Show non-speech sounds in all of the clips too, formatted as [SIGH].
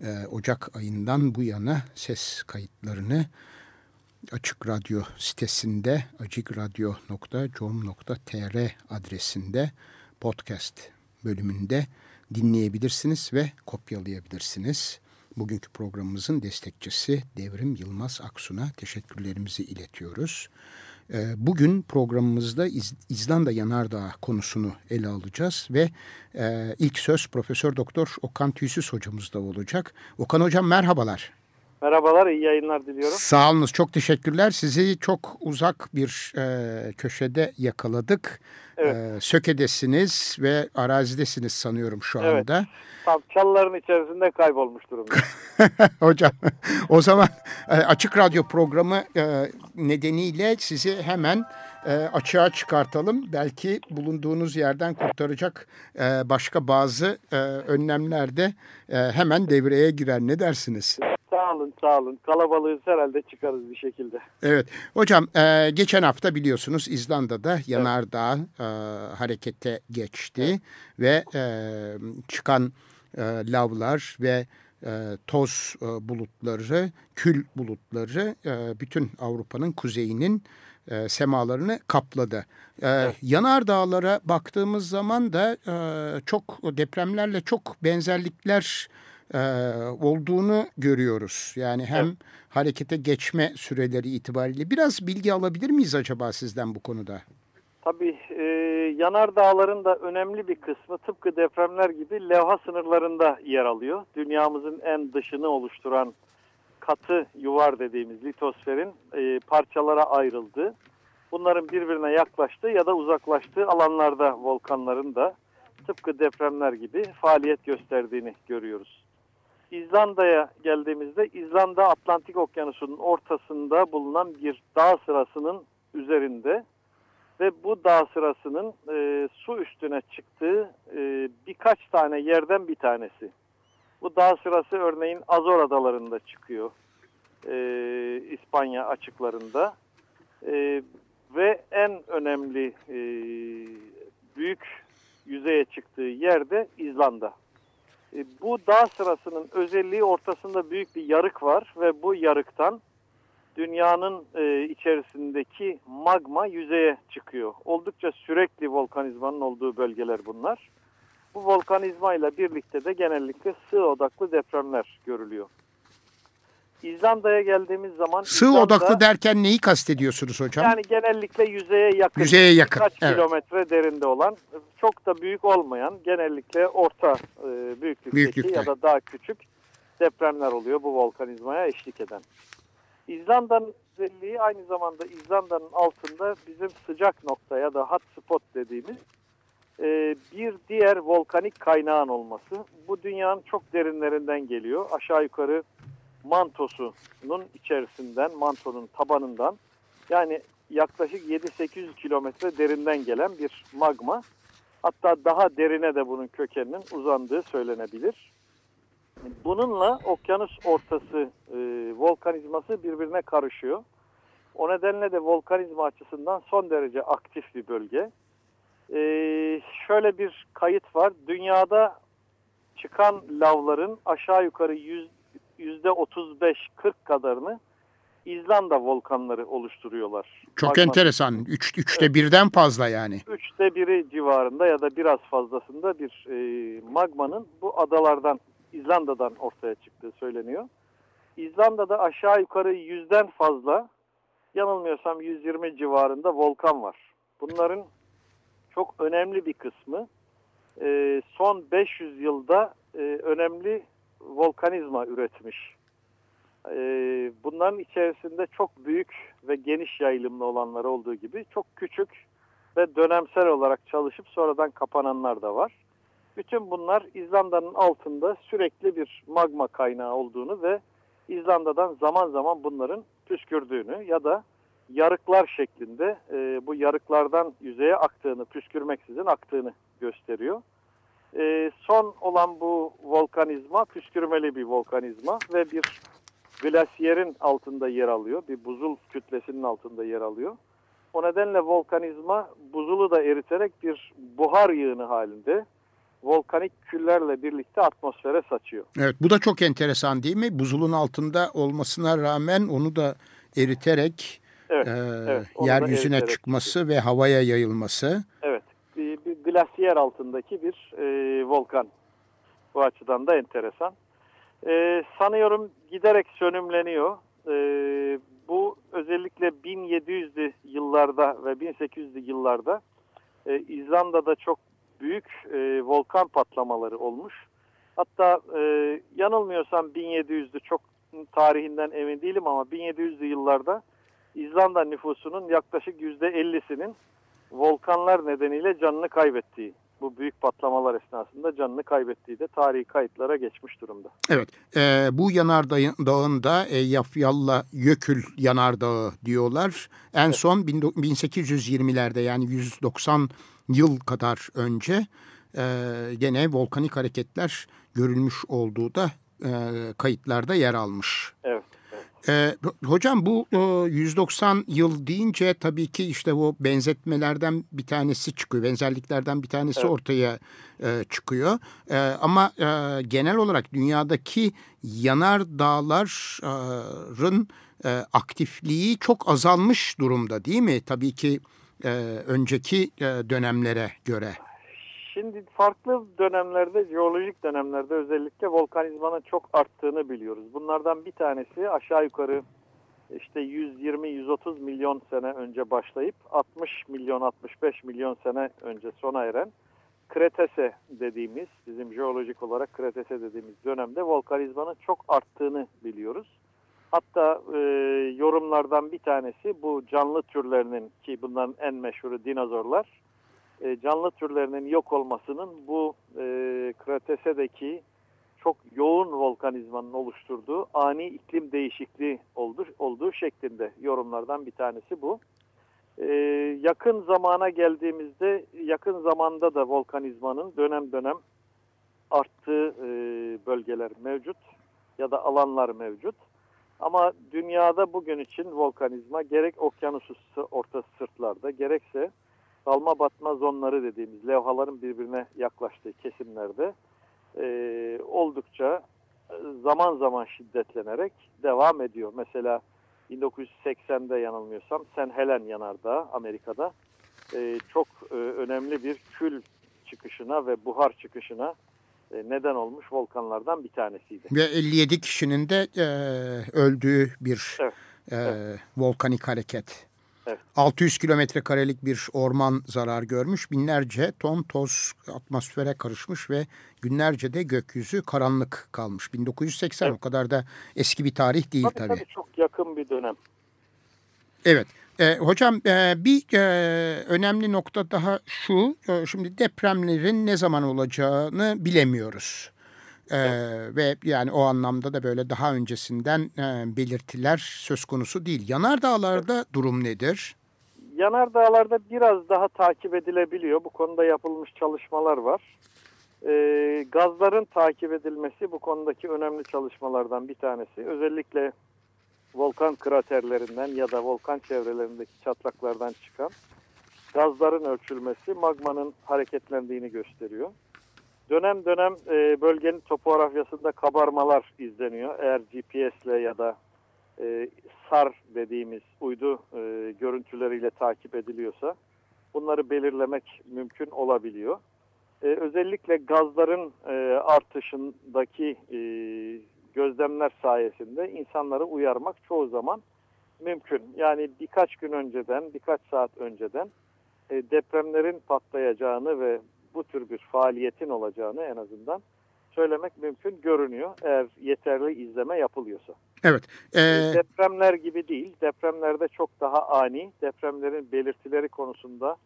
e, Ocak ayından bu yana ses kayıtlarını Açık Radyo sitesinde acikradyo.com.tr adresinde podcast bölümünde dinleyebilirsiniz ve kopyalayabilirsiniz. Bugünkü programımızın destekçisi Devrim Yılmaz Aksun'a teşekkürlerimizi iletiyoruz. Ee, bugün programımızda İzlanda Yanardağ konusunu ele alacağız ve e, ilk söz Profesör Doktor Okan Tüysüz hocamızda olacak. Okan hocam merhabalar. Merhabalar, iyi yayınlar diliyorum. Sağ olunuz, çok teşekkürler. Sizi çok uzak bir e, köşede yakaladık. Evet. E, Söke'desiniz ve arazidesiniz sanıyorum şu anda. Evet, tam çalıların içerisinde kaybolmuş durumda. [LAUGHS] Hocam, o zaman e, Açık Radyo programı e, nedeniyle sizi hemen e, açığa çıkartalım. Belki bulunduğunuz yerden kurtaracak e, başka bazı e, önlemler de e, hemen devreye girer. Ne dersiniz? Sağ olun, sağ olun. Kalabalığız herhalde çıkarız bir şekilde. Evet. Hocam e, geçen hafta biliyorsunuz İzlanda'da yanardağ evet. e, harekete geçti evet. ve e, çıkan e, lavlar ve e, toz e, bulutları, kül bulutları e, bütün Avrupa'nın kuzeyinin e, semalarını kapladı. E, evet. Yanardağlara baktığımız zaman da e, çok depremlerle çok benzerlikler e, olduğunu görüyoruz. Yani hem evet. harekete geçme süreleri itibariyle biraz bilgi alabilir miyiz acaba sizden bu konuda? Tabii e, yanar dağların da önemli bir kısmı tıpkı depremler gibi levha sınırlarında yer alıyor. Dünyamızın en dışını oluşturan katı yuvar dediğimiz litosferin e, parçalara ayrıldığı, bunların birbirine yaklaştığı ya da uzaklaştığı alanlarda volkanların da tıpkı depremler gibi faaliyet gösterdiğini görüyoruz. İzlanda'ya geldiğimizde İzlanda Atlantik Okyanusu'nun ortasında bulunan bir dağ sırasının üzerinde ve bu dağ sırasının e, su üstüne çıktığı e, birkaç tane yerden bir tanesi. Bu dağ sırası örneğin Azor Adaları'nda çıkıyor. E, İspanya açıklarında. E, ve en önemli e, büyük yüzeye çıktığı yerde İzlanda. E, bu dağ sırasının özelliği ortasında büyük bir yarık var ve bu yarıktan dünyanın e, içerisindeki magma yüzeye çıkıyor. Oldukça sürekli volkanizmanın olduğu bölgeler bunlar. Bu volkanizma ile birlikte de genellikle sığ odaklı depremler görülüyor. İzlanda'ya geldiğimiz zaman... Sığ İzlanda, odaklı derken neyi kastediyorsunuz hocam? Yani genellikle yüzeye yakın. Yüzeye yakın. Kaç evet. kilometre derinde olan, çok da büyük olmayan, genellikle orta e, büyüklükteki Büyüklükte. ya da daha küçük depremler oluyor bu volkanizmaya eşlik eden. İzlanda'nın özelliği aynı zamanda İzlanda'nın altında bizim sıcak nokta ya da hot spot dediğimiz e, bir diğer volkanik kaynağın olması. Bu dünyanın çok derinlerinden geliyor. Aşağı yukarı mantosunun içerisinden, mantonun tabanından yani yaklaşık 7-800 kilometre derinden gelen bir magma. Hatta daha derine de bunun kökeninin uzandığı söylenebilir. Bununla okyanus ortası e, volkanizması birbirine karışıyor. O nedenle de volkanizma açısından son derece aktif bir bölge. E, şöyle bir kayıt var. Dünyada çıkan lavların aşağı yukarı yüzde 35-40 kadarını İzlanda volkanları oluşturuyorlar. Çok Magma. enteresan. Üç, üçte evet. birden fazla yani. Üçte biri civarında ya da biraz fazlasında bir e, magmanın bu adalardan İzlanda'dan ortaya çıktığı söyleniyor. İzlanda'da aşağı yukarı yüzden fazla yanılmıyorsam 120 civarında volkan var. Bunların çok önemli bir kısmı e, son 500 yılda e, önemli volkanizma üretmiş. E, bunların içerisinde çok büyük ve geniş yayılımlı olanlar olduğu gibi çok küçük ve dönemsel olarak çalışıp sonradan kapananlar da var. Bütün bunlar İzlanda'nın altında sürekli bir magma kaynağı olduğunu ve İzlanda'dan zaman zaman bunların püskürdüğünü ya da yarıklar şeklinde e, bu yarıklardan yüzeye aktığını, püskürmeksizin aktığını gösteriyor. E, son olan bu volkanizma püskürmeli bir volkanizma ve bir glasyerin altında yer alıyor. Bir buzul kütlesinin altında yer alıyor. O nedenle volkanizma buzulu da eriterek bir buhar yığını halinde volkanik küllerle birlikte atmosfere saçıyor. Evet bu da çok enteresan değil mi? Buzulun altında olmasına rağmen onu da eriterek evet, e, evet, yeryüzüne eriterek çıkması ve havaya yayılması. Glasyer altındaki bir e, volkan. Bu açıdan da enteresan. E, sanıyorum giderek sönümleniyor. E, bu özellikle 1700'lü yıllarda ve 1800'lü yıllarda e, İzlanda'da çok büyük e, volkan patlamaları olmuş. Hatta e, yanılmıyorsam 1700'lü çok tarihinden emin değilim ama 1700'lü yıllarda İzlanda nüfusunun yaklaşık %50'sinin volkanlar nedeniyle canını kaybettiği bu büyük patlamalar esnasında canını kaybettiği de tarihi kayıtlara geçmiş durumda. Evet, e, bu yanardağında e, Yafyalla Yökül yanardağı diyorlar. En evet. son 1820'lerde yani 190 yıl kadar önce e, gene volkanik hareketler görülmüş olduğu da e, kayıtlarda yer almış. Evet. Ee, hocam bu e, 190 yıl deyince tabii ki işte o benzetmelerden bir tanesi çıkıyor. Benzerliklerden bir tanesi evet. ortaya e, çıkıyor. E, ama e, genel olarak dünyadaki yanar dağların e, aktifliği çok azalmış durumda değil mi? Tabii ki e, önceki e, dönemlere göre. Şimdi farklı dönemlerde, jeolojik dönemlerde özellikle volkanizmanın çok arttığını biliyoruz. Bunlardan bir tanesi aşağı yukarı işte 120-130 milyon sene önce başlayıp 60 milyon 65 milyon sene önce sona eren Kretese dediğimiz, bizim jeolojik olarak Kretese dediğimiz dönemde volkanizmanın çok arttığını biliyoruz. Hatta e, yorumlardan bir tanesi bu canlı türlerinin ki bunların en meşhuru dinozorlar e, canlı türlerinin yok olmasının bu e, Kratese'deki çok yoğun volkanizmanın oluşturduğu ani iklim değişikliği oldu, olduğu şeklinde yorumlardan bir tanesi bu. E, yakın zamana geldiğimizde yakın zamanda da volkanizmanın dönem dönem arttığı e, bölgeler mevcut ya da alanlar mevcut. Ama dünyada bugün için volkanizma gerek okyanus orta sırtlarda gerekse dalma batma zonları dediğimiz levhaların birbirine yaklaştığı kesimlerde e, oldukça e, zaman zaman şiddetlenerek devam ediyor. Mesela 1980'de yanılmıyorsam Sen Helen yanardağı Amerika'da e, çok e, önemli bir kül çıkışına ve buhar çıkışına e, neden olmuş volkanlardan bir tanesiydi. Ve 57 kişinin de e, öldüğü bir evet, e, evet. volkanik hareket. Evet. 600 kilometre karelik bir orman zarar görmüş. Binlerce ton toz atmosfere karışmış ve günlerce de gökyüzü karanlık kalmış. 1980 evet. o kadar da eski bir tarih değil tabii. Tabii, tabii çok yakın bir dönem. Evet. E, hocam e, bir e, önemli nokta daha şu. E, şimdi depremlerin ne zaman olacağını bilemiyoruz. Ee, ve yani o anlamda da böyle daha öncesinden e, belirtiler söz konusu değil. Yanardağlarda durum nedir? Yanardağlarda biraz daha takip edilebiliyor. Bu konuda yapılmış çalışmalar var. Ee, gazların takip edilmesi bu konudaki önemli çalışmalardan bir tanesi. Özellikle volkan kraterlerinden ya da volkan çevrelerindeki çatlaklardan çıkan gazların ölçülmesi magmanın hareketlendiğini gösteriyor. Dönem dönem e, bölgenin topografyasında kabarmalar izleniyor. Eğer GPS ile ya da e, SAR dediğimiz uydu e, görüntüleriyle takip ediliyorsa bunları belirlemek mümkün olabiliyor. E, özellikle gazların e, artışındaki e, gözlemler sayesinde insanları uyarmak çoğu zaman mümkün. Yani birkaç gün önceden, birkaç saat önceden e, depremlerin patlayacağını ve bu tür bir faaliyetin olacağını en azından söylemek mümkün görünüyor eğer yeterli izleme yapılıyorsa. Evet. E... Depremler gibi değil. Depremlerde çok daha ani. Depremlerin belirtileri konusunda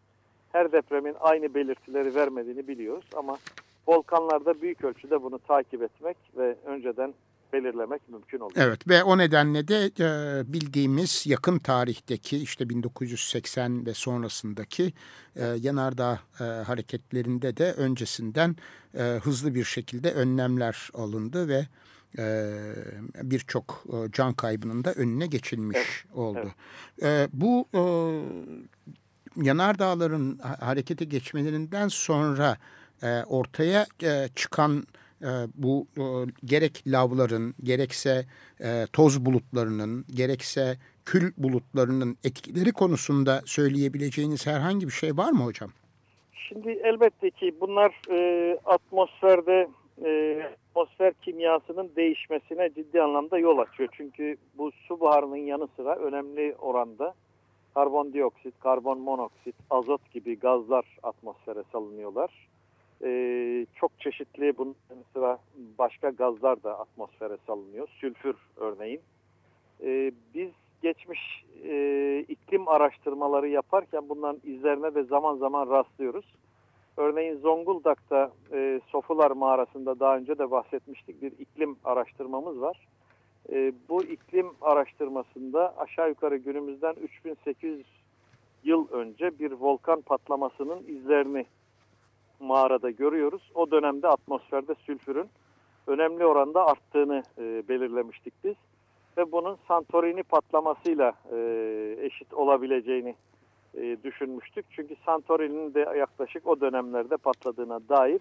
her depremin aynı belirtileri vermediğini biliyoruz ama volkanlarda büyük ölçüde bunu takip etmek ve önceden belirlemek mümkün oluyor. Evet ve o nedenle de e, bildiğimiz yakın tarihteki işte 1980 ve sonrasındaki e, yanardağ e, hareketlerinde de öncesinden e, hızlı bir şekilde önlemler alındı ve e, birçok e, can kaybının da önüne geçilmiş evet, oldu. Evet. E, bu e, yanardağların harekete geçmelerinden sonra e, ortaya e, çıkan e, bu gerek lavların gerekse e, toz bulutlarının gerekse kül bulutlarının etkileri konusunda söyleyebileceğiniz herhangi bir şey var mı hocam? Şimdi elbette ki bunlar e, atmosferde e, atmosfer kimyasının değişmesine ciddi anlamda yol açıyor. Çünkü bu su buharının yanı sıra önemli oranda karbondioksit, karbon monoksit, azot gibi gazlar atmosfere salınıyorlar. Ee, çok çeşitli bunun sıra başka gazlar da atmosfere salınıyor. Sülfür örneğin. Ee, biz geçmiş e, iklim araştırmaları yaparken bunların izlerine de zaman zaman rastlıyoruz. Örneğin Zonguldak'ta e, Sofular Mağarası'nda daha önce de bahsetmiştik bir iklim araştırmamız var. E, bu iklim araştırmasında aşağı yukarı günümüzden 3800 yıl önce bir volkan patlamasının izlerini mağarada görüyoruz. O dönemde atmosferde sülfürün önemli oranda arttığını e, belirlemiştik biz. Ve bunun Santorini patlamasıyla e, eşit olabileceğini e, düşünmüştük. Çünkü Santorini'nin de yaklaşık o dönemlerde patladığına dair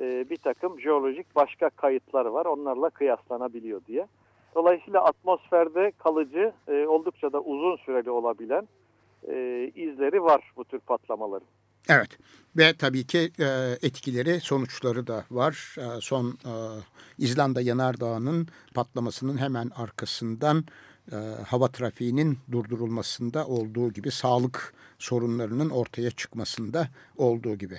e, bir takım jeolojik başka kayıtlar var. Onlarla kıyaslanabiliyor diye. Dolayısıyla atmosferde kalıcı e, oldukça da uzun süreli olabilen e, izleri var bu tür patlamaların. Evet ve tabii ki e, etkileri sonuçları da var. E, son e, İzlanda Yanardağı'nın patlamasının hemen arkasından e, hava trafiğinin durdurulmasında olduğu gibi sağlık sorunlarının ortaya çıkmasında olduğu gibi.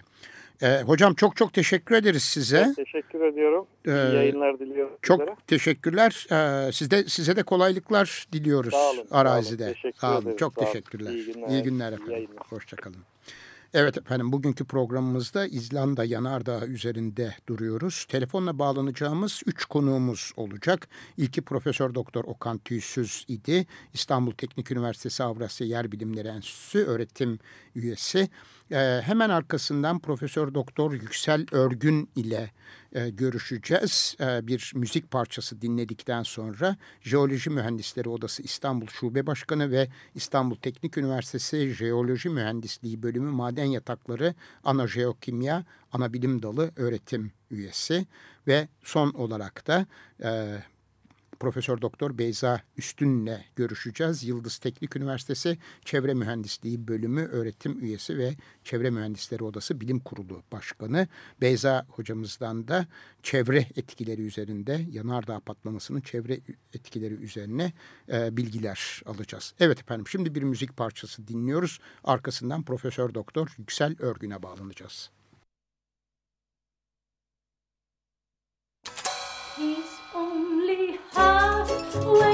E, hocam çok çok teşekkür ederiz size. Evet, teşekkür ediyorum. Ee, İyi yayınlar diliyorum. Çok sizlere. teşekkürler. Ee, sizde, size de kolaylıklar diliyoruz sağ olun, arazide. Sağ olun, teşekkür sağ olun. Çok sağ teşekkürler. İyi günler, İyi günler efendim. Hoşçakalın. Evet efendim bugünkü programımızda İzlanda Yanardağ üzerinde duruyoruz. Telefonla bağlanacağımız üç konuğumuz olacak. İlki Profesör Doktor Okan Tüysüz idi. İstanbul Teknik Üniversitesi Avrasya Yer Bilimleri Enstitüsü öğretim üyesi. Ee, hemen arkasından Profesör Doktor Yüksel Örgün ile e, görüşeceğiz. E, bir müzik parçası dinledikten sonra Jeoloji Mühendisleri Odası İstanbul Şube Başkanı ve İstanbul Teknik Üniversitesi Jeoloji Mühendisliği Bölümü Maden Yatakları Ana Jeokimya Ana Bilim Dalı öğretim üyesi ve son olarak da e, Profesör Doktor Beyza Üstün'le görüşeceğiz. Yıldız Teknik Üniversitesi Çevre Mühendisliği Bölümü öğretim üyesi ve Çevre Mühendisleri Odası Bilim Kurulu Başkanı. Beyza hocamızdan da çevre etkileri üzerinde yanardağ patlamasının çevre etkileri üzerine e, bilgiler alacağız. Evet efendim şimdi bir müzik parçası dinliyoruz. Arkasından Profesör Doktor Yüksel Örgün'e bağlanacağız. Where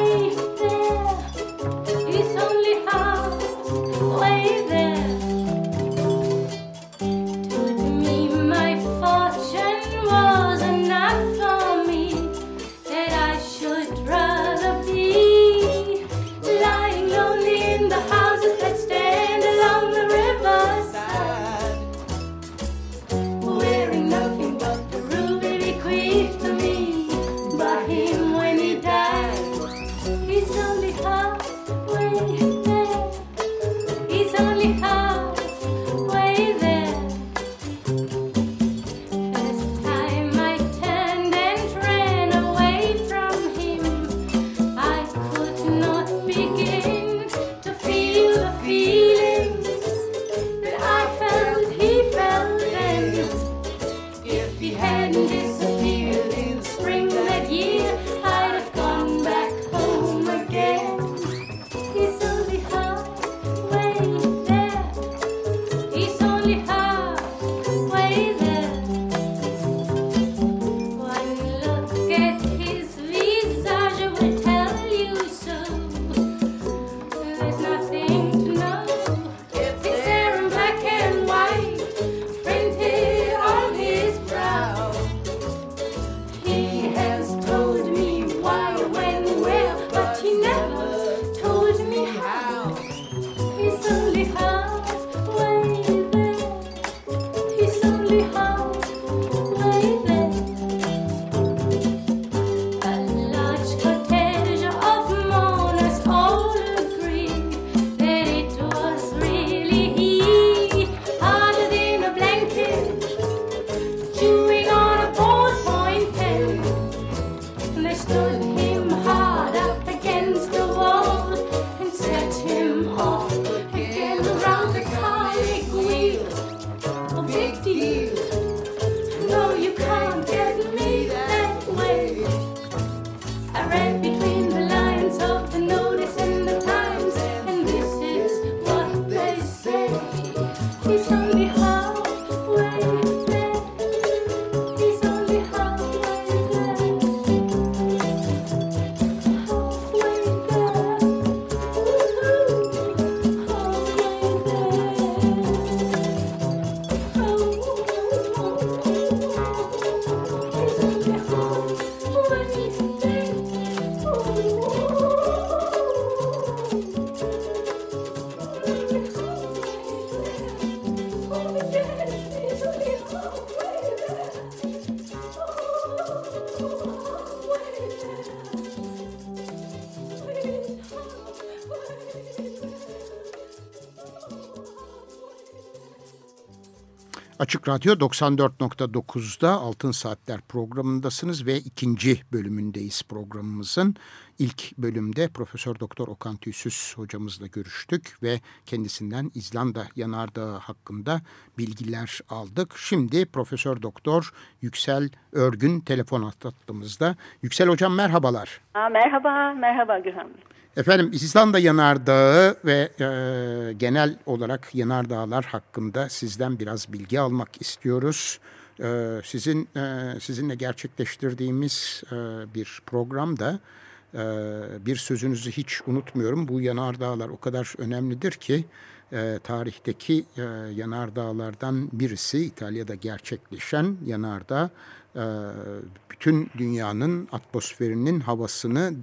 Açık Radyo 94.9'da Altın Saatler programındasınız ve ikinci bölümündeyiz programımızın. İlk bölümde Profesör Doktor Okan Tüysüz hocamızla görüştük ve kendisinden İzlanda yanardağı hakkında bilgiler aldık. Şimdi Profesör Doktor Yüksel Örgün telefon hattımızda. Yüksel hocam merhabalar. Aa, merhaba, merhaba Gürhan. Efendim İzlanda yanardağı ve e, genel olarak yanardağlar hakkında sizden biraz bilgi almak istiyoruz. E, sizin e, sizinle gerçekleştirdiğimiz e, bir programda e, bir sözünüzü hiç unutmuyorum. Bu yanardağlar o kadar önemlidir ki e, tarihteki e, yanardağlardan birisi İtalya'da gerçekleşen yanardağ e, bütün dünyanın atmosferinin havasını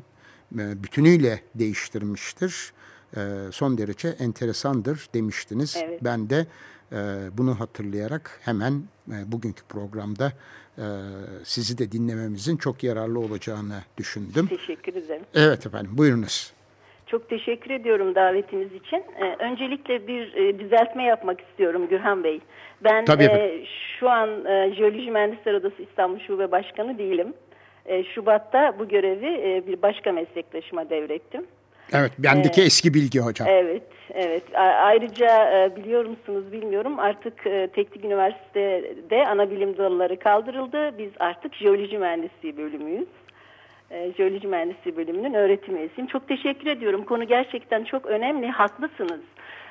bütünüyle değiştirmiştir. E, son derece enteresandır demiştiniz. Evet. Ben de e, bunu hatırlayarak hemen bugünkü programda sizi de dinlememizin çok yararlı olacağını düşündüm. Teşekkür ederim. Evet efendim buyurunuz. Çok teşekkür ediyorum davetiniz için. öncelikle bir düzeltme yapmak istiyorum Gürhan Bey. Ben Tabii şu an Jeoloji Mühendisler Odası İstanbul Şube Başkanı değilim. E, Şubat'ta bu görevi e, bir başka meslektaşıma devrettim. Evet, bendeki ee, eski bilgi hocam. Evet, evet. Ayrıca e, biliyor musunuz bilmiyorum artık Teknik Üniversitede ana bilim dalları kaldırıldı. Biz artık jeoloji mühendisliği bölümüyüz. Jeoloji mühendisliği bölümünün öğretim üyesiyim. Çok teşekkür ediyorum. Konu gerçekten çok önemli. Haklısınız.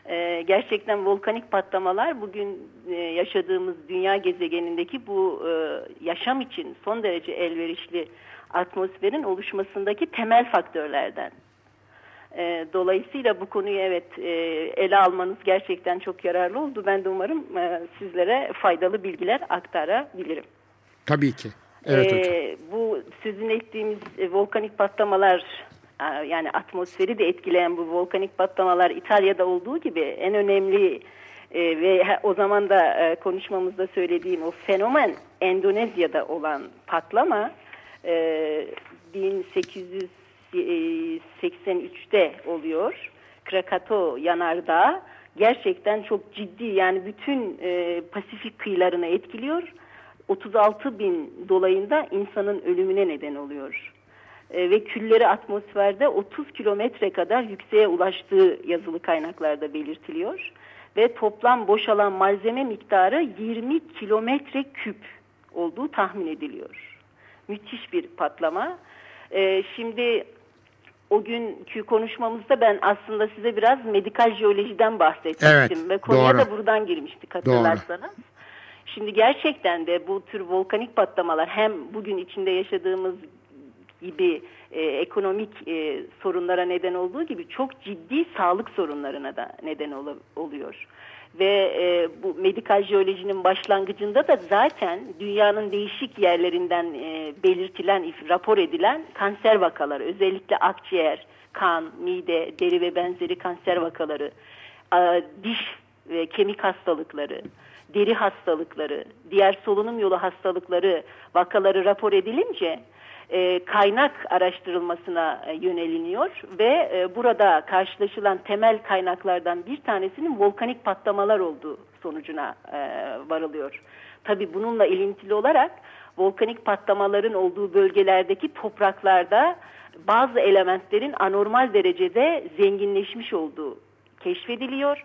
E, gerçekten volkanik patlamalar bugün e, yaşadığımız dünya gezegenindeki bu e, yaşam için son derece elverişli atmosferin oluşmasındaki temel faktörlerden. E, dolayısıyla bu konuyu evet e, ele almanız gerçekten çok yararlı oldu. Ben de umarım e, sizlere faydalı bilgiler aktarabilirim. Tabii ki. Evet e, hocam. Bu sözünü ettiğimiz e, volkanik patlamalar yani atmosferi de etkileyen bu volkanik patlamalar İtalya'da olduğu gibi en önemli e, ve o zaman da e, konuşmamızda söylediğim o fenomen Endonezya'da olan patlama e, 1883'te oluyor. Krakatoa yanardağı gerçekten çok ciddi yani bütün e, Pasifik kıyılarını etkiliyor. 36 bin dolayında insanın ölümüne neden oluyor. E, ve külleri atmosferde 30 kilometre kadar yükseğe ulaştığı yazılı kaynaklarda belirtiliyor. Ve toplam boşalan malzeme miktarı 20 kilometre küp olduğu tahmin ediliyor. Müthiş bir patlama. E, şimdi o günkü konuşmamızda ben aslında size biraz medikal jeolojiden bahsetmiştim. Evet, ve konuya doğru. da buradan girmiştik hatırlarsanız. Doğru. Şimdi gerçekten de bu tür volkanik patlamalar hem bugün içinde yaşadığımız gibi e, ekonomik e, sorunlara neden olduğu gibi çok ciddi sağlık sorunlarına da neden ol, oluyor. Ve e, bu medikal jeolojinin başlangıcında da zaten dünyanın değişik yerlerinden e, belirtilen, rapor edilen kanser vakaları, özellikle akciğer, kan, mide, deri ve benzeri kanser vakaları, e, diş ve kemik hastalıkları, deri hastalıkları, diğer solunum yolu hastalıkları vakaları rapor edilince e, kaynak araştırılmasına e, yöneliniyor ve e, burada karşılaşılan temel kaynaklardan bir tanesinin volkanik patlamalar olduğu sonucuna e, varılıyor. Tabi bununla ilintili olarak volkanik patlamaların olduğu bölgelerdeki topraklarda bazı elementlerin anormal derecede zenginleşmiş olduğu keşfediliyor.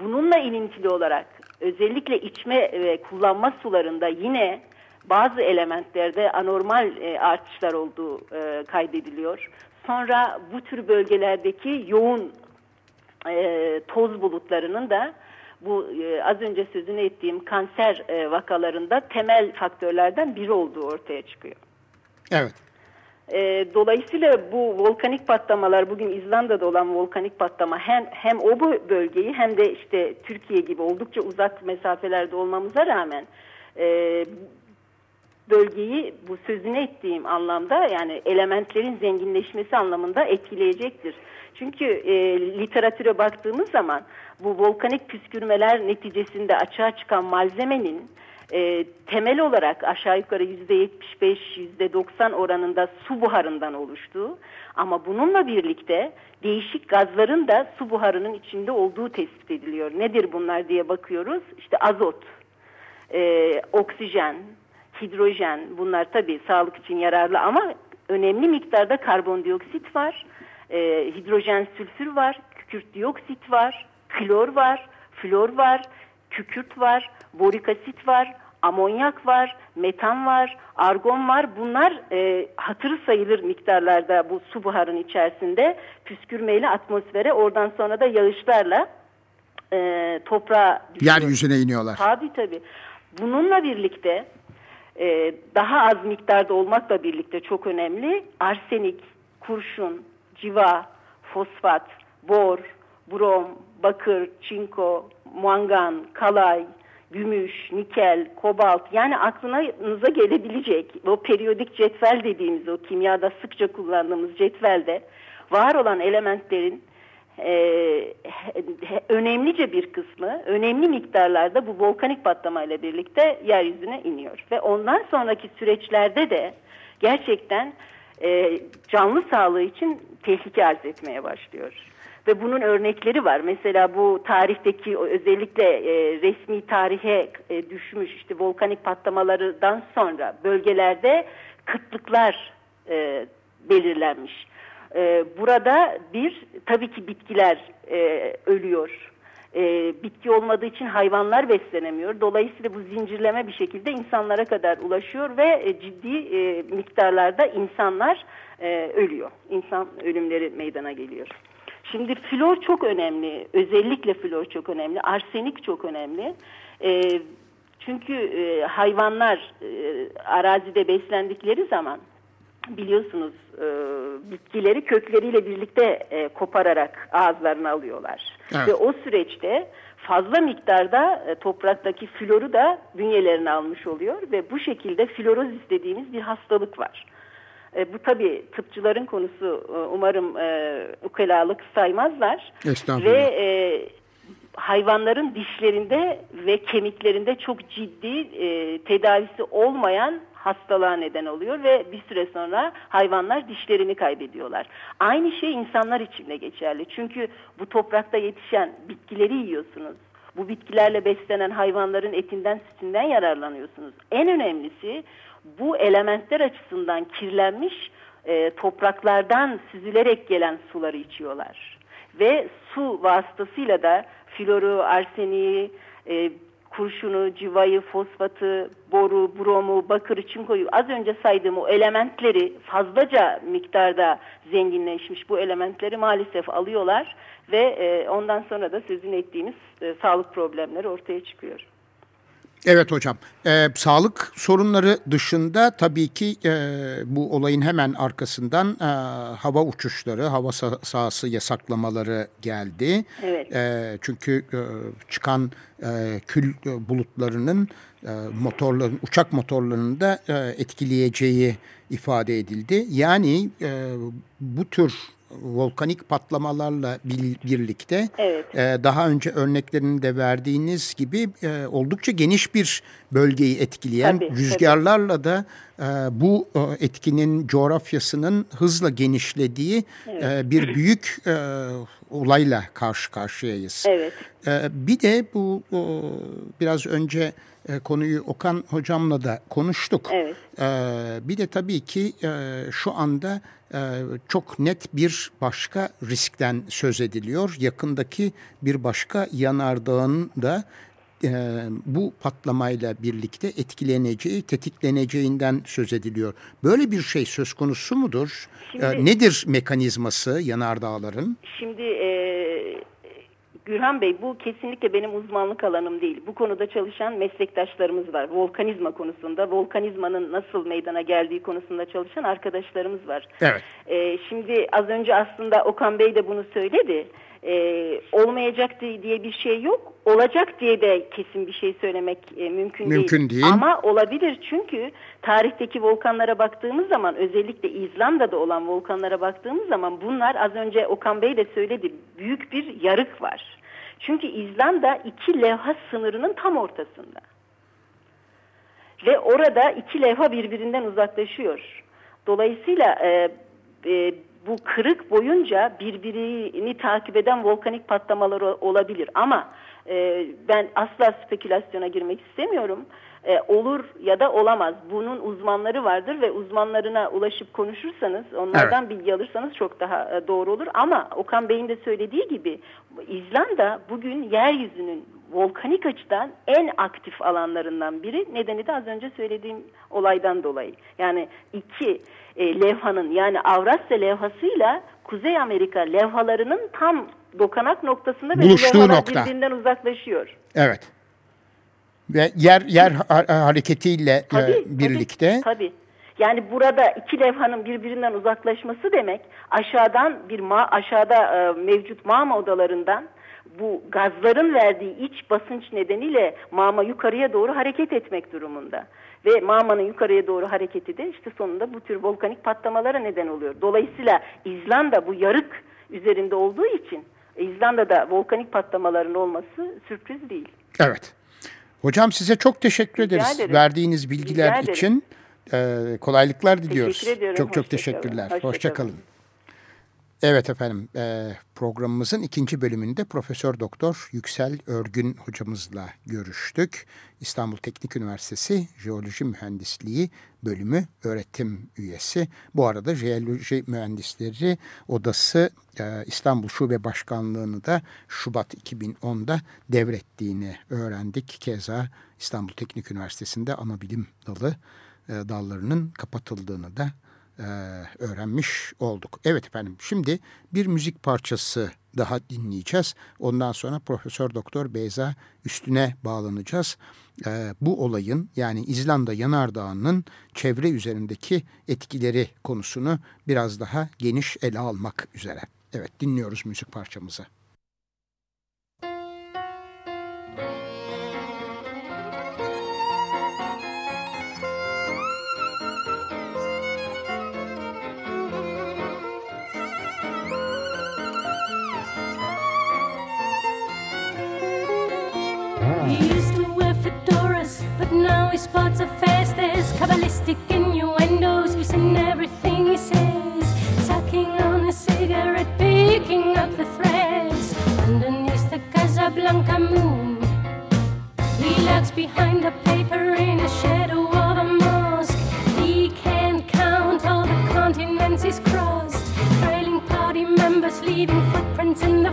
Bununla ilintili olarak özellikle içme ve kullanma sularında yine bazı elementlerde anormal e, artışlar olduğu e, kaydediliyor. Sonra bu tür bölgelerdeki yoğun e, toz bulutlarının da bu az önce sözünü ettiğim kanser vakalarında temel faktörlerden biri olduğu ortaya çıkıyor. Evet. E, dolayısıyla bu volkanik patlamalar bugün İzlanda'da olan volkanik patlama hem, hem o bölgeyi hem de işte Türkiye gibi oldukça uzak mesafelerde olmamıza rağmen e, bölgeyi bu sözünü ettiğim anlamda yani elementlerin zenginleşmesi anlamında etkileyecektir. Çünkü e, literatüre baktığımız zaman bu volkanik püskürmeler neticesinde açığa çıkan malzemenin e, temel olarak aşağı yukarı %75-%90 oranında su buharından oluştuğu ama bununla birlikte değişik gazların da su buharının içinde olduğu tespit ediliyor. Nedir bunlar diye bakıyoruz. İşte azot, e, oksijen, hidrojen bunlar tabii sağlık için yararlı ama önemli miktarda karbondioksit var, e, hidrojen sülfür var, kükürt dioksit var, klor var, flor var, kükürt var, borik asit var, amonyak var, metan var, argon var. Bunlar e, hatırı sayılır miktarlarda bu su buharın içerisinde püskürmeyle atmosfere oradan sonra da yağışlarla e, toprağa düşüyor. Yeryüzüne iniyorlar. Tabii tabii. Bununla birlikte e, daha az miktarda olmakla birlikte çok önemli arsenik, kurşun, civa, fosfat, bor, brom, bakır, çinko, mangan, kalay, gümüş, nikel, kobalt yani aklınıza gelebilecek o periyodik cetvel dediğimiz o kimyada sıkça kullandığımız cetvelde var olan elementlerin e, önemlice bir kısmı önemli miktarlarda bu volkanik patlamayla birlikte yeryüzüne iniyor. Ve ondan sonraki süreçlerde de gerçekten e, canlı sağlığı için tehlike arz etmeye başlıyor. Ve bunun örnekleri var. Mesela bu tarihteki özellikle e, resmi tarihe e, düşmüş işte volkanik patlamalardan sonra bölgelerde kıtlıklar e, belirlenmiş. E, burada bir tabii ki bitkiler e, ölüyor. E, bitki olmadığı için hayvanlar beslenemiyor. Dolayısıyla bu zincirleme bir şekilde insanlara kadar ulaşıyor ve e, ciddi e, miktarlarda insanlar e, ölüyor. İnsan ölümleri meydana geliyor. Şimdi flor çok önemli. Özellikle flor çok önemli. Arsenik çok önemli. E, çünkü e, hayvanlar e, arazide beslendikleri zaman biliyorsunuz e, bitkileri kökleriyle birlikte e, kopararak ağızlarına alıyorlar. Evet. Ve o süreçte fazla miktarda e, topraktaki floru da bünyelerine almış oluyor ve bu şekilde florozis dediğimiz bir hastalık var. E, bu tabii tıpçıların konusu e, umarım e, ukalalık saymazlar. Ve e, hayvanların dişlerinde ve kemiklerinde çok ciddi e, tedavisi olmayan hastalığa neden oluyor ve bir süre sonra hayvanlar dişlerini kaybediyorlar. Aynı şey insanlar için de geçerli. Çünkü bu toprakta yetişen bitkileri yiyorsunuz. Bu bitkilerle beslenen hayvanların etinden sütünden yararlanıyorsunuz. En önemlisi bu elementler açısından kirlenmiş e, topraklardan süzülerek gelen suları içiyorlar. Ve su vasıtasıyla da floru, arseniği, e, kurşunu, civayı, fosfatı, boru, bromu, bakırı, çinkoyu az önce saydığım o elementleri fazlaca miktarda zenginleşmiş bu elementleri maalesef alıyorlar ve e, ondan sonra da sözünü ettiğimiz e, sağlık problemleri ortaya çıkıyor. Evet hocam. Ee, sağlık sorunları dışında tabii ki e, bu olayın hemen arkasından e, hava uçuşları, hava sahası yasaklamaları geldi. Evet. E, çünkü e, çıkan e, kül bulutlarının e, motorların, uçak motorlarını da e, etkileyeceği ifade edildi. Yani e, bu tür volkanik patlamalarla birlikte evet. e, daha önce örneklerini de verdiğiniz gibi e, oldukça geniş bir bölgeyi etkileyen tabii, rüzgarlarla tabii. da e, bu e, etkinin coğrafyasının hızla genişlediği evet. e, bir büyük e, olayla karşı karşıyayız. Evet. E, bir de bu e, biraz önce e, konuyu Okan hocamla da konuştuk. Evet. E, bir de tabii ki e, şu anda e, çok net bir başka riskten söz ediliyor. Yakındaki bir başka yanardağın da e, bu patlamayla birlikte etkileneceği, tetikleneceğinden söz ediliyor. Böyle bir şey söz konusu mudur? Şimdi, e, nedir mekanizması yanardağların? Şimdi e, Gürhan Bey bu kesinlikle benim uzmanlık alanım değil. Bu konuda çalışan meslektaşlarımız var. Volkanizma konusunda, volkanizmanın nasıl meydana geldiği konusunda çalışan arkadaşlarımız var. Evet. Ee, şimdi az önce aslında Okan Bey de bunu söyledi. Ee, olmayacak diye bir şey yok. Olacak diye de kesin bir şey söylemek e, mümkün, mümkün değil. değil. Ama olabilir çünkü tarihteki volkanlara baktığımız zaman özellikle İzlanda'da olan volkanlara baktığımız zaman bunlar az önce Okan Bey de söyledi. Büyük bir yarık var. Çünkü İzlanda iki levha sınırının tam ortasında. Ve orada iki levha birbirinden uzaklaşıyor. Dolayısıyla e, e, bu kırık boyunca birbirini takip eden volkanik patlamalar olabilir. Ama e, ben asla spekülasyona girmek istemiyorum e, olur ya da olamaz. Bunun uzmanları vardır ve uzmanlarına ulaşıp konuşursanız, onlardan evet. bilgi alırsanız çok daha e, doğru olur. Ama Okan Bey'in de söylediği gibi İzlanda bugün yeryüzünün volkanik açıdan en aktif alanlarından biri. Nedeni de az önce söylediğim olaydan dolayı. Yani iki e, levhanın yani Avrasya levhasıyla Kuzey Amerika levhalarının tam dokunak noktasında ve Buluştuğu nokta. birbirinden uzaklaşıyor. Evet ve yer yer hareketiyle e, tabii, birlikte. Tabii, tabii. Yani burada iki levhanın birbirinden uzaklaşması demek aşağıdan bir ma aşağıda e, mevcut mağma odalarından bu gazların verdiği iç basınç nedeniyle mağma yukarıya doğru hareket etmek durumunda. Ve mağmanın yukarıya doğru hareketi de işte sonunda bu tür volkanik patlamalara neden oluyor. Dolayısıyla İzlanda bu yarık üzerinde olduğu için İzlanda'da volkanik patlamaların olması sürpriz değil. Evet. Hocam size çok teşekkür Rica ederiz ederim. verdiğiniz bilgiler için. Ee, kolaylıklar diliyoruz. Teşekkür ediyorum. Çok çok teşekkürler. Hoşçakalın. Hoşça kalın. Evet efendim e, programımızın ikinci bölümünde Profesör Doktor Yüksel Örgün hocamızla görüştük. İstanbul Teknik Üniversitesi Jeoloji Mühendisliği bölümü öğretim üyesi. Bu arada Jeoloji Mühendisleri Odası e, İstanbul Şube Başkanlığı'nı da Şubat 2010'da devrettiğini öğrendik. Keza İstanbul Teknik Üniversitesi'nde ana bilim dalı e, dallarının kapatıldığını da e, öğrenmiş olduk. Evet efendim şimdi bir müzik parçası daha dinleyeceğiz. Ondan sonra Profesör Doktor Beyza üstüne bağlanacağız. E, bu olayın yani İzlanda Yanardağı'nın çevre üzerindeki etkileri konusunu biraz daha geniş ele almak üzere. Evet dinliyoruz müzik parçamızı. Spots a face. There's Kabbalistic innuendos, using everything he says. Sucking on a cigarette, picking up the threads. Underneath the Casablanca moon, he lurks behind a paper in a shadow of a mosque. He can't count all the continents he's crossed. Trailing party members leaving footprints in the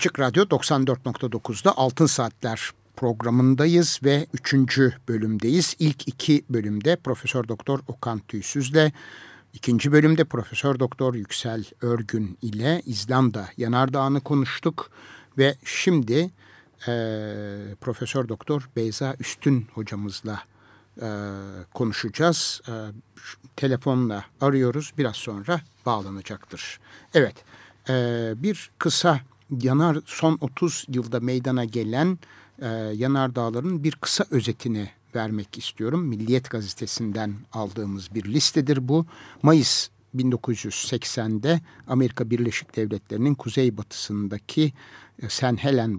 Açık Radyo 94.9'da Altın Saatler programındayız ve üçüncü bölümdeyiz. İlk iki bölümde Profesör Doktor Okan Tüysüz'le ikinci bölümde Profesör Doktor Yüksel Örgün ile İzlanda Yanardağı'nı konuştuk ve şimdi e, Profesör Doktor Beyza Üstün hocamızla e, konuşacağız. E, telefonla arıyoruz biraz sonra bağlanacaktır. Evet e, bir kısa yanar son 30 yılda meydana gelen e, yanardağların bir kısa özetini vermek istiyorum. Milliyet gazetesinden aldığımız bir listedir bu. Mayıs 1980'de Amerika Birleşik Devletleri'nin kuzeybatısındaki e, San Helen e,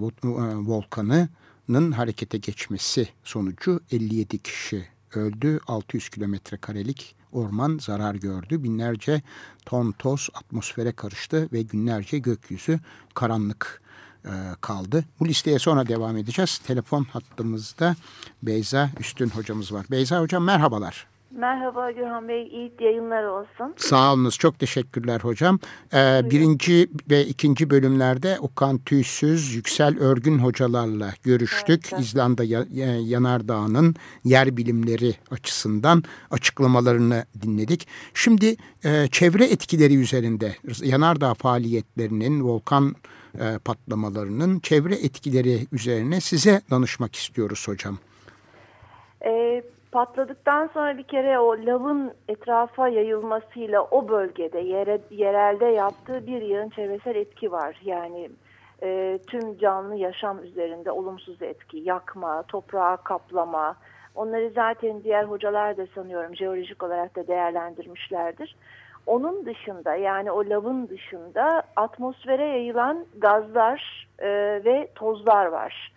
volkanının harekete geçmesi sonucu 57 kişi öldü. 600 kilometre karelik orman zarar gördü. Binlerce ton toz atmosfere karıştı ve günlerce gökyüzü karanlık e, kaldı. Bu listeye sonra devam edeceğiz. Telefon hattımızda Beyza Üstün hocamız var. Beyza hocam merhabalar. Merhaba Gürhan Bey, iyi yayınlar olsun. Sağ olunuz, çok teşekkürler hocam. Ee, birinci ve ikinci bölümlerde Okan Tüysüz, Yüksel Örgün hocalarla görüştük. Evet. İzlanda Yanardağı'nın yer bilimleri açısından açıklamalarını dinledik. Şimdi e, çevre etkileri üzerinde Yanardağ faaliyetlerinin, volkan e, patlamalarının çevre etkileri üzerine size danışmak istiyoruz hocam. Evet patladıktan sonra bir kere o lavın etrafa yayılmasıyla o bölgede yere, yerelde yaptığı bir yığın çevresel etki var. Yani e, tüm canlı yaşam üzerinde olumsuz etki, yakma, toprağa kaplama. Onları zaten diğer hocalar da sanıyorum jeolojik olarak da değerlendirmişlerdir. Onun dışında yani o lavın dışında atmosfere yayılan gazlar e, ve tozlar var.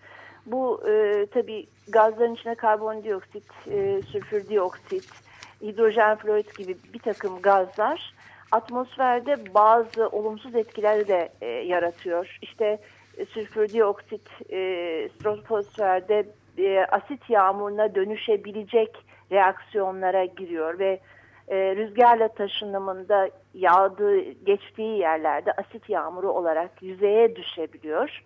Bu e, tabii gazların içine karbondioksit, e, sülfür dioksit, hidrojen florid gibi bir takım gazlar atmosferde bazı olumsuz etkiler de e, yaratıyor. İşte e, sülfür dioksit e, stratosferde e, asit yağmuruna dönüşebilecek reaksiyonlara giriyor ve e, rüzgarla taşınımında yağdığı, geçtiği yerlerde asit yağmuru olarak yüzeye düşebiliyor.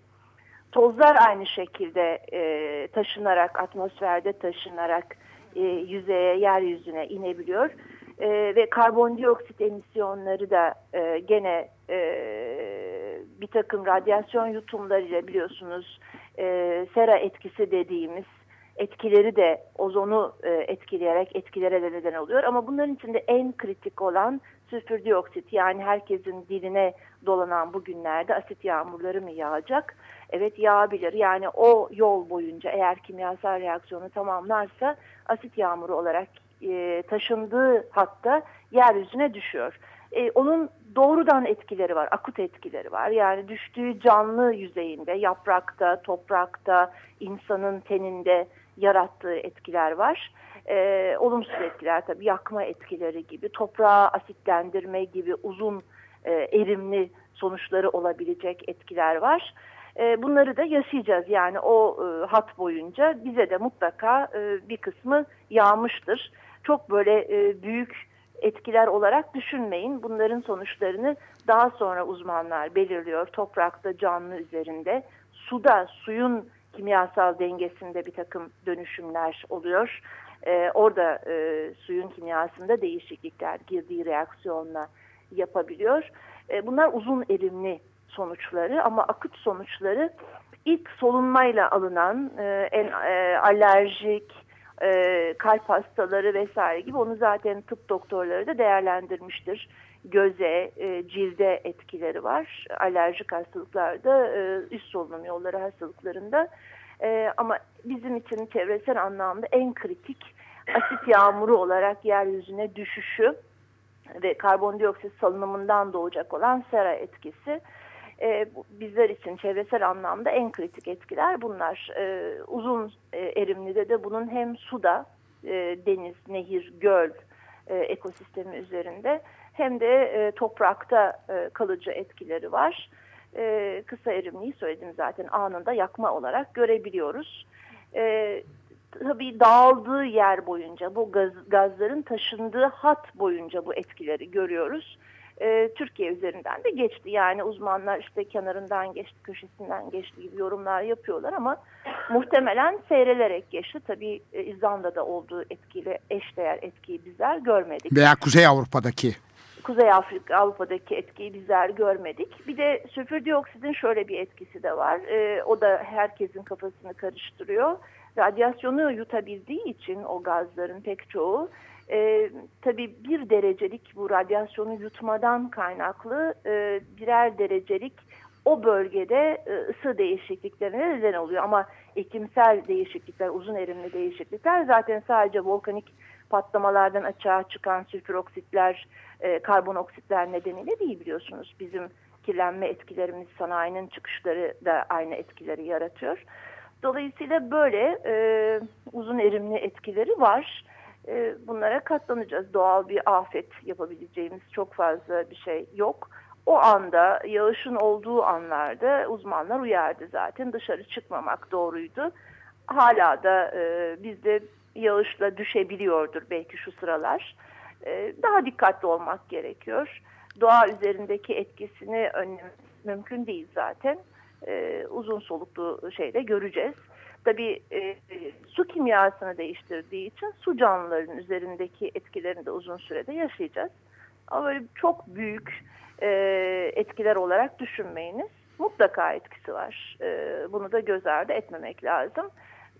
Tozlar aynı şekilde e, taşınarak, atmosferde taşınarak e, yüzeye, yeryüzüne inebiliyor. E, ve karbondioksit emisyonları da e, gene e, bir takım radyasyon yutumlarıyla biliyorsunuz e, sera etkisi dediğimiz etkileri de ozonu e, etkileyerek etkilere de neden oluyor. Ama bunların içinde en kritik olan sülfür dioksit yani herkesin diline dolanan bu günlerde asit yağmurları mı yağacak? Evet yağabilir. Yani o yol boyunca eğer kimyasal reaksiyonu tamamlarsa asit yağmuru olarak e, taşındığı hatta yeryüzüne düşüyor. E, onun doğrudan etkileri var, akut etkileri var. Yani düştüğü canlı yüzeyinde, yaprakta, toprakta, insanın teninde yarattığı etkiler var. E, olumsuz etkiler tabii yakma etkileri gibi, toprağı asitlendirme gibi uzun e, erimli sonuçları olabilecek etkiler var. E, bunları da yaşayacağız. Yani o e, hat boyunca bize de mutlaka e, bir kısmı yağmıştır. Çok böyle e, büyük etkiler olarak düşünmeyin. Bunların sonuçlarını daha sonra uzmanlar belirliyor. Toprakta, canlı üzerinde, suda, suyun kimyasal dengesinde bir takım dönüşümler oluyor. E, orada e, suyun kimyasında değişiklikler girdiği reaksiyonla yapabiliyor. E, bunlar uzun erimli sonuçları ama akut sonuçları ilk solunmayla alınan e, en e, alerjik, e, kalp hastaları vesaire gibi onu zaten tıp doktorları da değerlendirmiştir. Göze, e, cilde etkileri var. Alerjik hastalıklarda, e, üst solunum yolları hastalıklarında. E, ama bizim için çevresel anlamda en kritik asit yağmuru olarak yeryüzüne düşüşü ve karbondioksit salınımından doğacak olan sera etkisi e, bizler için çevresel anlamda en kritik etkiler bunlar. E, uzun e, erimlide de bunun hem suda, e, deniz, nehir, göl e, ekosistemi üzerinde hem de e, toprakta e, kalıcı etkileri var. E, kısa erimliği söyledim zaten anında yakma olarak görebiliyoruz. E, tabii dağıldığı yer boyunca bu gaz, gazların taşındığı hat boyunca bu etkileri görüyoruz e, Türkiye üzerinden de geçti. Yani uzmanlar işte kenarından geçti, köşesinden geçti gibi yorumlar yapıyorlar ama muhtemelen seyrelerek geçti. Tabii e, İzlanda'da olduğu etkiyle eşdeğer etkiyi bizler görmedik. Veya Kuzey Avrupa'daki. Kuzey Afrika, Avrupa'daki etkiyi bizler görmedik. Bir de sülfür şöyle bir etkisi de var. E, o da herkesin kafasını karıştırıyor. Radyasyonu yutabildiği için o gazların pek çoğu e, tabii bir derecelik bu radyasyonu yutmadan kaynaklı e, birer derecelik o bölgede e, ısı değişikliklerine neden oluyor. Ama iklimsel değişiklikler, uzun erimli değişiklikler zaten sadece volkanik patlamalardan açığa çıkan sülfür oksitler, e, karbon nedeniyle değil biliyorsunuz. Bizim kirlenme etkilerimiz, sanayinin çıkışları da aynı etkileri yaratıyor. Dolayısıyla böyle e, uzun erimli etkileri var. E, bunlara katlanacağız. Doğal bir afet yapabileceğimiz çok fazla bir şey yok. O anda yağışın olduğu anlarda uzmanlar uyardı zaten dışarı çıkmamak doğruydu. Hala da e, bizde yağışla düşebiliyordur belki şu sıralar. E, daha dikkatli olmak gerekiyor. Doğa üzerindeki etkisini önlemek mümkün değil zaten. E, uzun soluklu şeyde göreceğiz. Tabii e, su kimyasını değiştirdiği için su canlıların üzerindeki etkilerini de uzun sürede yaşayacağız. Ama böyle çok büyük e, etkiler olarak düşünmeyiniz. Mutlaka etkisi var. E, bunu da göz ardı etmemek lazım.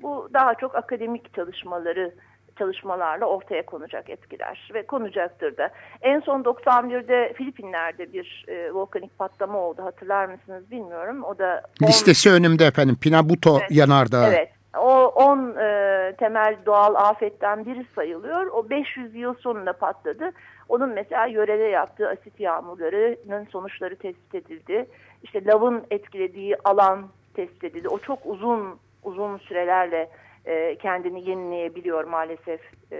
Bu daha çok akademik çalışmaları çalışmalarla ortaya konacak etkiler ve konacaktır da. En son 91'de Filipinler'de bir e, volkanik patlama oldu hatırlar mısınız bilmiyorum. O da on... listesi önümde efendim. Pinabuto evet, yanardağı. Evet. O 10 e, temel doğal afetten biri sayılıyor. O 500 yıl sonunda patladı. Onun mesela yörede yaptığı asit yağmurlarının sonuçları tespit edildi. İşte lavın etkilediği alan tespit edildi. O çok uzun uzun sürelerle e, kendini yenileyebiliyor maalesef e,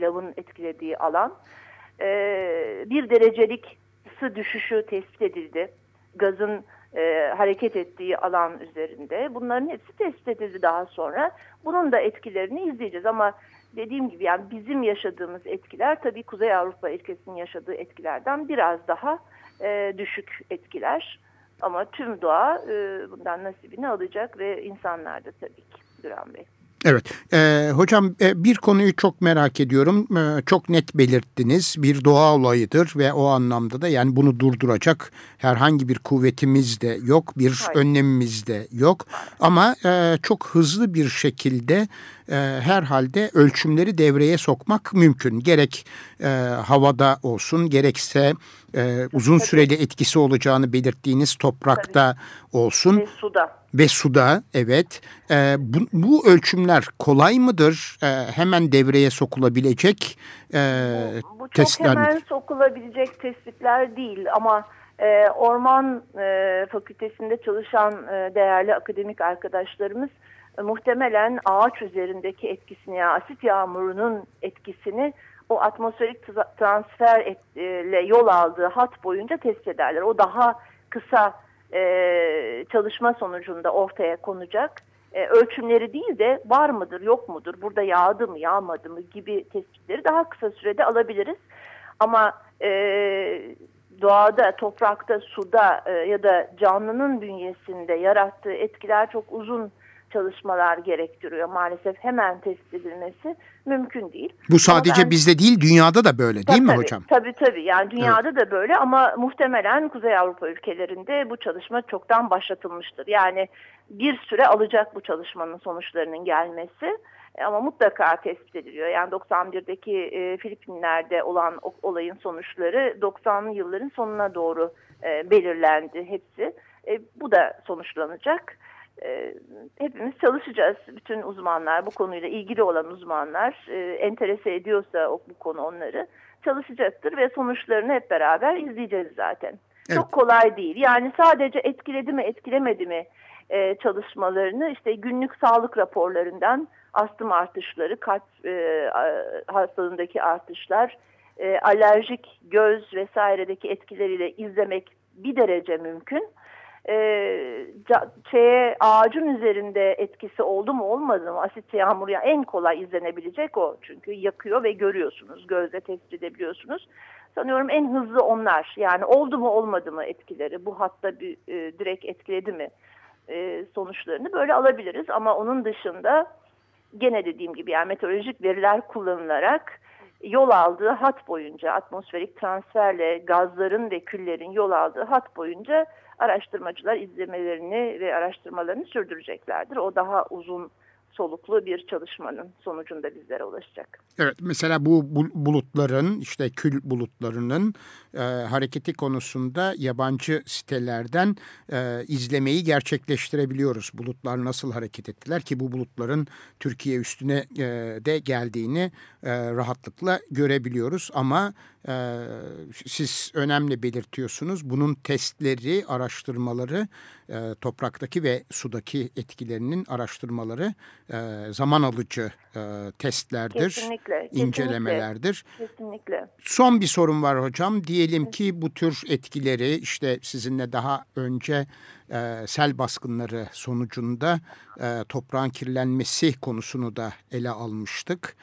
lavın etkilediği alan. E, bir derecelik ısı düşüşü tespit edildi. Gazın e, hareket ettiği alan üzerinde. Bunların hepsi tespit edildi daha sonra. Bunun da etkilerini izleyeceğiz ama dediğim gibi yani bizim yaşadığımız etkiler tabii Kuzey Avrupa ülkesinin yaşadığı etkilerden biraz daha e, düşük etkiler. Ama tüm doğa e, bundan nasibini alacak ve insanlar da tabii ki Duran Bey. Evet, e, hocam e, bir konuyu çok merak ediyorum. E, çok net belirttiniz. Bir doğa olayıdır ve o anlamda da yani bunu durduracak herhangi bir kuvvetimiz de yok, bir Hayır. önlemimiz de yok. Ama e, çok hızlı bir şekilde e, herhalde ölçümleri devreye sokmak mümkün. Gerek e, havada olsun, gerekse e, uzun süreli etkisi olacağını belirttiğiniz toprakta olsun. Ve suda ve suda evet. E, bu, bu ölçümler kolay mıdır? E, hemen devreye sokulabilecek e, bu, bu çok testler hemen midir? sokulabilecek tespitler değil ama e, orman e, fakültesinde çalışan e, değerli akademik arkadaşlarımız e, muhtemelen ağaç üzerindeki etkisini ya asit yağmurunun etkisini o atmosferik transferle yol aldığı hat boyunca test ederler. O daha kısa e, çalışma sonucunda ortaya konacak e, ölçümleri değil de var mıdır yok mudur burada yağdı mı yağmadı mı gibi tespitleri daha kısa sürede alabiliriz. Ama e, doğada, toprakta, suda e, ya da canlının bünyesinde yarattığı etkiler çok uzun çalışmalar gerektiriyor. Maalesef hemen tespit edilmesi mümkün değil. Bu sadece ben, bizde değil dünyada da böyle değil tabii, mi tabii, hocam? Tabii tabii yani dünyada evet. da böyle ama muhtemelen Kuzey Avrupa ülkelerinde bu çalışma çoktan başlatılmıştır. Yani bir süre alacak bu çalışmanın sonuçlarının gelmesi ama mutlaka tespit ediliyor. Yani 91'deki e, Filipinler'de olan o, olayın sonuçları 90'lı yılların sonuna doğru e, belirlendi hepsi. E, bu da sonuçlanacak. E, hepimiz çalışacağız. Bütün uzmanlar, bu konuyla ilgili olan uzmanlar e, enterese ediyorsa o, bu konu onları çalışacaktır ve sonuçlarını hep beraber izleyeceğiz zaten. Evet. Çok kolay değil. Yani sadece etkiledi mi etkilemedi mi e, çalışmalarını işte günlük sağlık raporlarından astım artışları, kalp e, hastalığındaki artışlar, e, alerjik göz vesairedeki etkileriyle izlemek bir derece mümkün. E, şeye, ağacın üzerinde etkisi oldu mu olmadı mı asit yağmur ya en kolay izlenebilecek o. Çünkü yakıyor ve görüyorsunuz, gözle tespit edebiliyorsunuz. Sanıyorum en hızlı onlar. Yani oldu mu olmadı mı etkileri, bu hatta bir, e, direkt etkiledi mi e, sonuçlarını böyle alabiliriz. Ama onun dışında gene dediğim gibi yani meteorolojik veriler kullanılarak yol aldığı hat boyunca atmosferik transferle gazların ve küllerin yol aldığı hat boyunca araştırmacılar izlemelerini ve araştırmalarını sürdüreceklerdir. O daha uzun soluklu bir çalışmanın sonucunda bizlere ulaşacak. Evet mesela bu bulutların işte kül bulutlarının e, hareketi konusunda yabancı sitelerden e, izlemeyi gerçekleştirebiliyoruz. Bulutlar nasıl hareket ettiler ki bu bulutların Türkiye üstüne e, de geldiğini e, rahatlıkla görebiliyoruz. Ama e, siz önemli belirtiyorsunuz bunun testleri, araştırmaları e, topraktaki ve sudaki etkilerinin araştırmaları e, zaman alıcı e, testlerdir, kesinlikle, incelemelerdir. Kesinlikle. Son bir sorum var hocam. Diyelim ki bu tür etkileri işte sizinle daha önce e, sel baskınları sonucunda e, toprağın kirlenmesi konusunu da ele almıştık.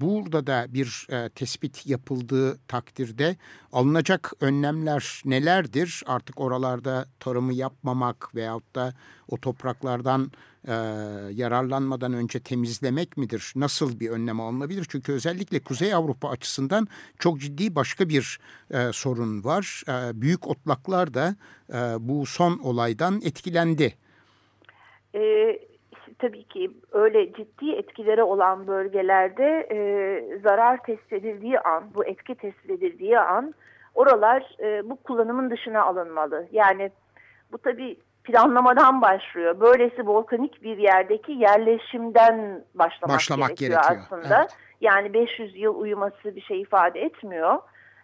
Burada da bir tespit yapıldığı takdirde alınacak önlemler nelerdir? Artık oralarda tarımı yapmamak veyahut da o topraklardan e, yararlanmadan önce temizlemek midir? Nasıl bir önlem alınabilir? Çünkü özellikle Kuzey Avrupa açısından çok ciddi başka bir e, sorun var. E, büyük otlaklar da e, bu son olaydan etkilendi. Evet tabii ki öyle ciddi etkileri olan bölgelerde e, zarar tespit edildiği an, bu etki tespit edildiği an oralar e, bu kullanımın dışına alınmalı. Yani bu tabii planlamadan başlıyor. Böylesi volkanik bir yerdeki yerleşimden başlamak, başlamak gerekiyor, gerekiyor aslında. Evet. Yani 500 yıl uyuması bir şey ifade etmiyor.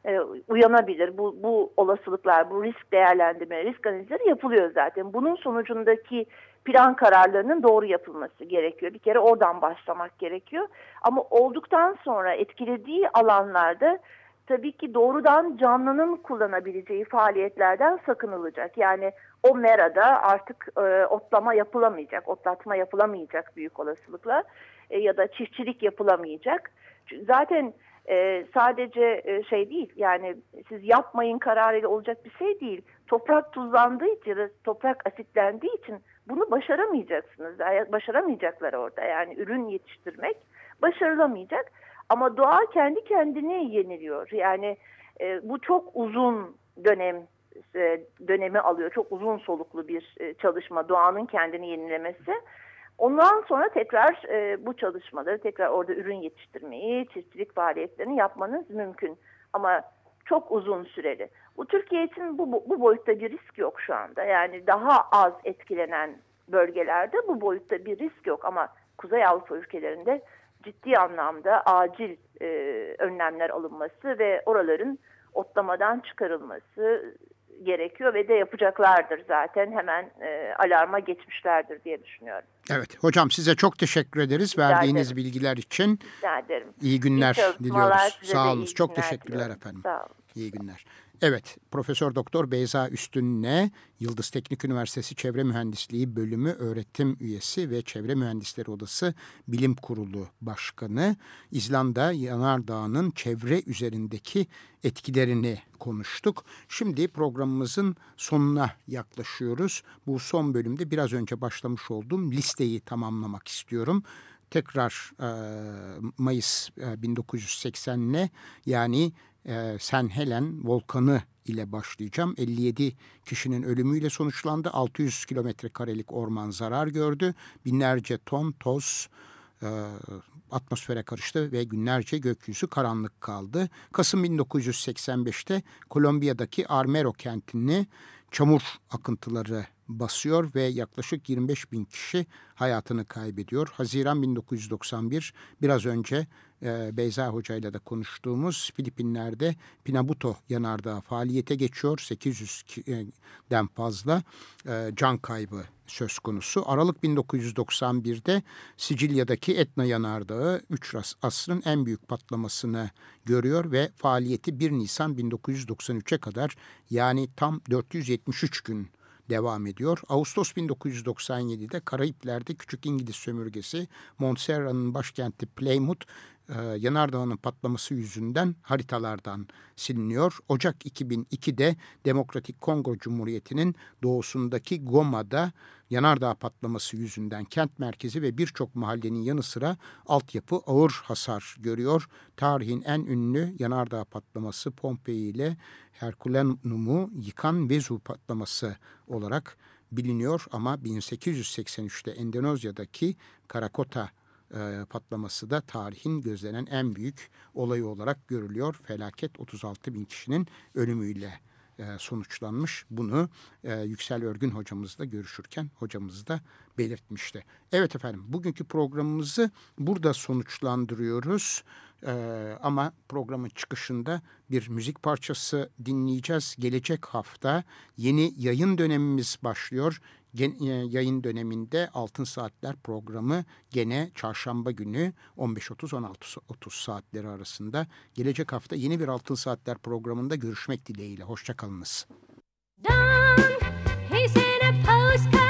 Ee, uyanabilir. Bu, bu olasılıklar, bu risk değerlendirme, risk analizleri yapılıyor zaten. Bunun sonucundaki plan kararlarının doğru yapılması gerekiyor. Bir kere oradan başlamak gerekiyor. Ama olduktan sonra etkilediği alanlarda tabii ki doğrudan canlının kullanabileceği faaliyetlerden sakınılacak. Yani o merada artık e, otlama yapılamayacak, otlatma yapılamayacak büyük olasılıkla e, ya da çiftçilik yapılamayacak. Zaten e, sadece e, şey değil yani siz yapmayın kararıyla olacak bir şey değil. Toprak tuzlandığı için ya da toprak asitlendiği için bunu başaramayacaksınız. Başaramayacaklar orada yani ürün yetiştirmek başarılamayacak. Ama doğa kendi kendini yeniliyor. Yani e, bu çok uzun dönem e, dönemi alıyor. Çok uzun soluklu bir e, çalışma doğanın kendini yenilemesi. Ondan sonra tekrar e, bu çalışmaları tekrar orada ürün yetiştirmeyi, çiftçilik faaliyetlerini yapmanız mümkün. Ama çok uzun süreli. Bu Türkiye için bu, bu boyutta bir risk yok şu anda. Yani daha az etkilenen bölgelerde bu boyutta bir risk yok. Ama Kuzey Avrupa ülkelerinde ciddi anlamda acil e, önlemler alınması ve oraların otlamadan çıkarılması gerekiyor ve de yapacaklardır zaten hemen e, alarma geçmişlerdir diye düşünüyorum. Evet hocam size çok teşekkür ederiz Rica verdiğiniz ederim. bilgiler için. Rica ederim. İyi günler iyi diliyoruz. Sağ olun. Çok teşekkürler diliyorum. efendim. Sağ olun. İyi günler. Evet, Profesör Doktor Beyza Üstün'le Yıldız Teknik Üniversitesi Çevre Mühendisliği Bölümü öğretim üyesi ve Çevre Mühendisleri Odası Bilim Kurulu Başkanı İzlanda Yanardağı'nın çevre üzerindeki etkilerini konuştuk. Şimdi programımızın sonuna yaklaşıyoruz. Bu son bölümde biraz önce başlamış olduğum listeyi tamamlamak istiyorum tekrar e, Mayıs e, 1980'le yani e, San Helen volkanı ile başlayacağım. 57 kişinin ölümüyle sonuçlandı. 600 kilometre karelik orman zarar gördü. Binlerce ton toz e, atmosfere karıştı ve günlerce gökyüzü karanlık kaldı. Kasım 1985'te Kolombiya'daki Armero kentini çamur akıntıları basıyor ve yaklaşık 25 bin kişi hayatını kaybediyor. Haziran 1991 biraz önce e, Beyza Hoca ile de konuştuğumuz Filipinler'de Pinabuto yanardağı faaliyete geçiyor. 800'den fazla e, can kaybı söz konusu. Aralık 1991'de Sicilya'daki Etna yanardağı 3 asrın en büyük patlamasını görüyor ve faaliyeti 1 Nisan 1993'e kadar yani tam 473 gün devam ediyor. Ağustos 1997'de Karayipler'de küçük İngiliz sömürgesi Montserrat'ın başkenti Plymouth e, yanardağının patlaması yüzünden haritalardan siliniyor. Ocak 2002'de Demokratik Kongo Cumhuriyeti'nin doğusundaki Goma'da yanardağ patlaması yüzünden kent merkezi ve birçok mahallenin yanı sıra altyapı ağır hasar görüyor. Tarihin en ünlü yanardağ patlaması Pompei ile Herkulanum'u yıkan Vezu patlaması olarak biliniyor ama 1883'te Endonezya'daki Karakota e, patlaması da tarihin gözlenen en büyük olayı olarak görülüyor. Felaket 36 bin kişinin ölümüyle e, sonuçlanmış. Bunu e, Yüksel Örgün hocamızla görüşürken hocamız da belirtmişti. Evet efendim bugünkü programımızı burada sonuçlandırıyoruz. Ee, ama programın çıkışında bir müzik parçası dinleyeceğiz. Gelecek hafta yeni yayın dönemimiz başlıyor. Gen, e, yayın döneminde Altın Saatler programı gene çarşamba günü 15.30-16.30 saatleri arasında. Gelecek hafta yeni bir Altın Saatler programında görüşmek dileğiyle. Hoşçakalınız. Don, he sent a postcard.